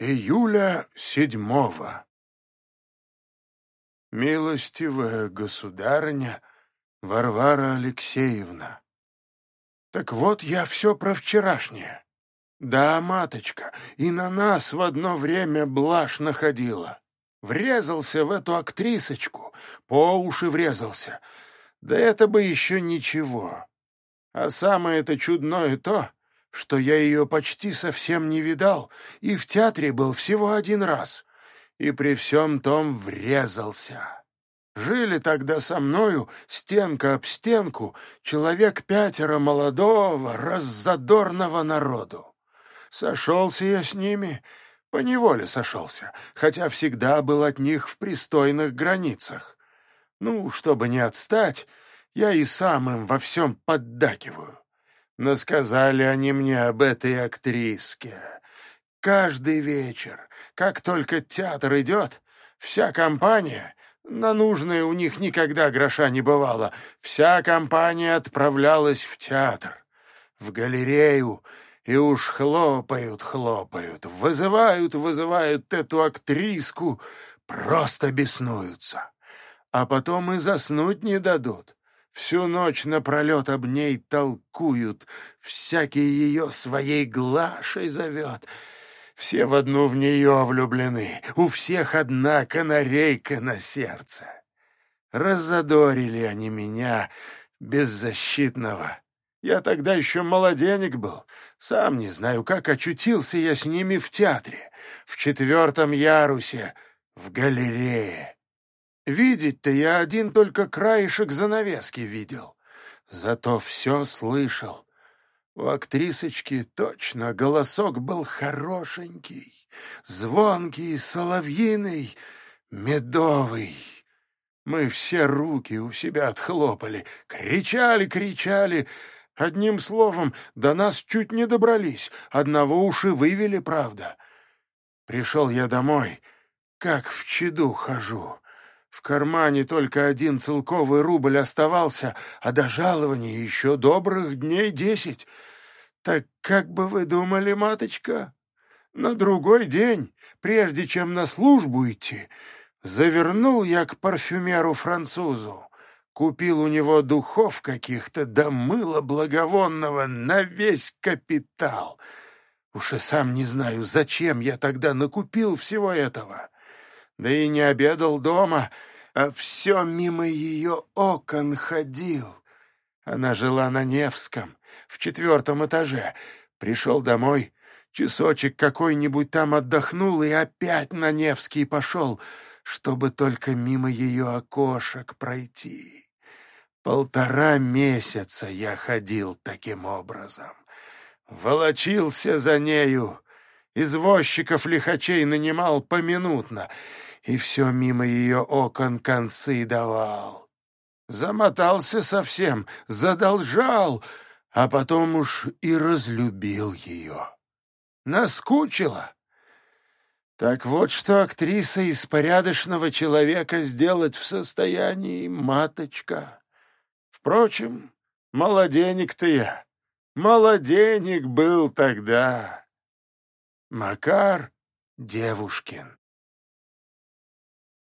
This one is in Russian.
Июля седьмого. Милостивая государыня Варвара Алексеевна. Так вот я все про вчерашнее. Да, маточка, и на нас в одно время блажь находила. Врезался в эту актрисочку, по уши врезался. Да это бы еще ничего. А самое-то чудное то, что я ее почти совсем не видал и в театре был всего один раз, и при всем том врезался. Жили тогда со мною, стенка об стенку, человек пятеро молодого, раззадорного народу. Сошелся я с ними, поневоле сошелся, хотя всегда был от них в пристойных границах. Ну, чтобы не отстать, я и сам им во всем поддакиваю. Насказали они мне об этой актриске. Каждый вечер, как только театр идет, вся компания, на нужное у них никогда гроша не бывало, вся компания отправлялась в театр, в галерею, и уж хлопают, хлопают, вызывают, вызывают эту актриску, просто беснуются. А потом и заснуть не дадут. Всю ночь напролет об ней толкуют, всякий ее своей Глашей зовет. Все в одну в нее влюблены, у всех одна канарейка на сердце. Раззадорили они меня, беззащитного. Я тогда еще молоденек был, сам не знаю, как очутился я с ними в театре, в четвертом ярусе, в галерее. Видеть-то я один только краешек занавески видел, зато все слышал. У актрисочки точно голосок был хорошенький, звонкий, соловьиный, медовый. Мы все руки у себя отхлопали, кричали, кричали. Одним словом, до нас чуть не добрались, одного уши вывели, правда. Пришел я домой, как в чаду хожу. В кармане только один целковый рубль оставался, а до жалования еще добрых дней десять. Так как бы вы думали, маточка? На другой день, прежде чем на службу идти, завернул я к парфюмеру-французу. Купил у него духов каких-то, да мыла благовонного на весь капитал. Уж и сам не знаю, зачем я тогда накупил всего этого да и не обедал дома, а все мимо ее окон ходил. Она жила на Невском, в четвертом этаже. Пришел домой, часочек какой-нибудь там отдохнул и опять на Невский пошел, чтобы только мимо ее окошек пройти. Полтора месяца я ходил таким образом. Волочился за нею, извозчиков-лихачей нанимал поминутно — и все мимо ее окон концы давал. Замотался совсем, задолжал, а потом уж и разлюбил ее. Наскучило. Так вот, что актриса из порядочного человека сделать в состоянии маточка. Впрочем, молоденек ты я, молоденек был тогда. Макар Девушкин